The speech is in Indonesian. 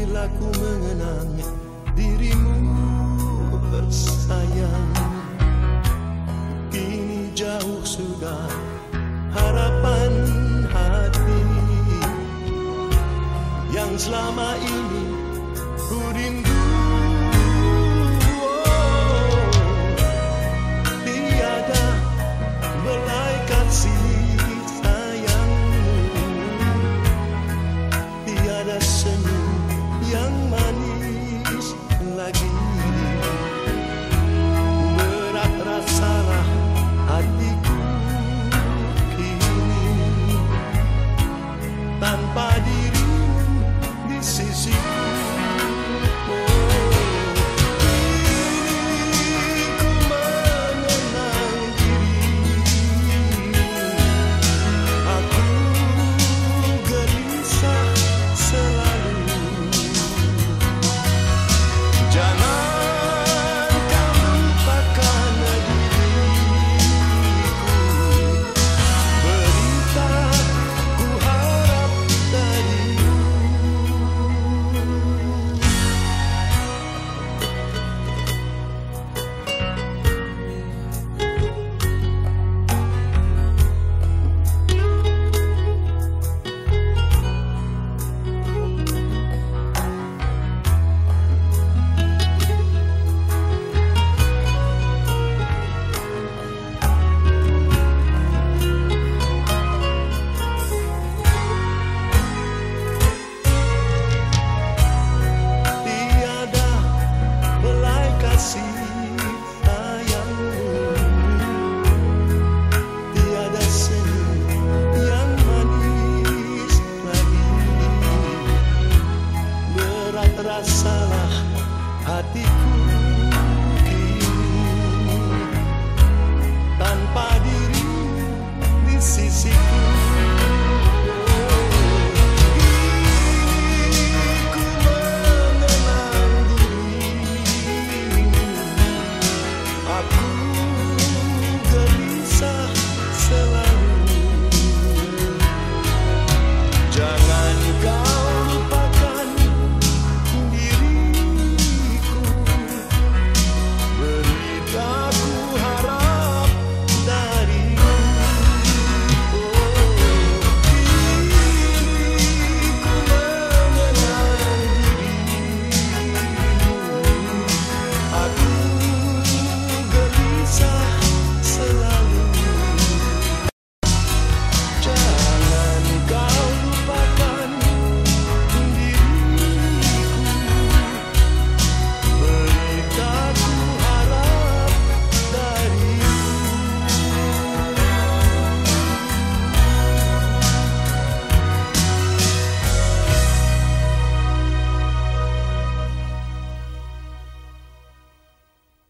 bila ku mengenang dirimu bersayang. Kini jauh sudah harapan hati. Yang selama ini ku rindu. Oh, Tiada belai kasih see.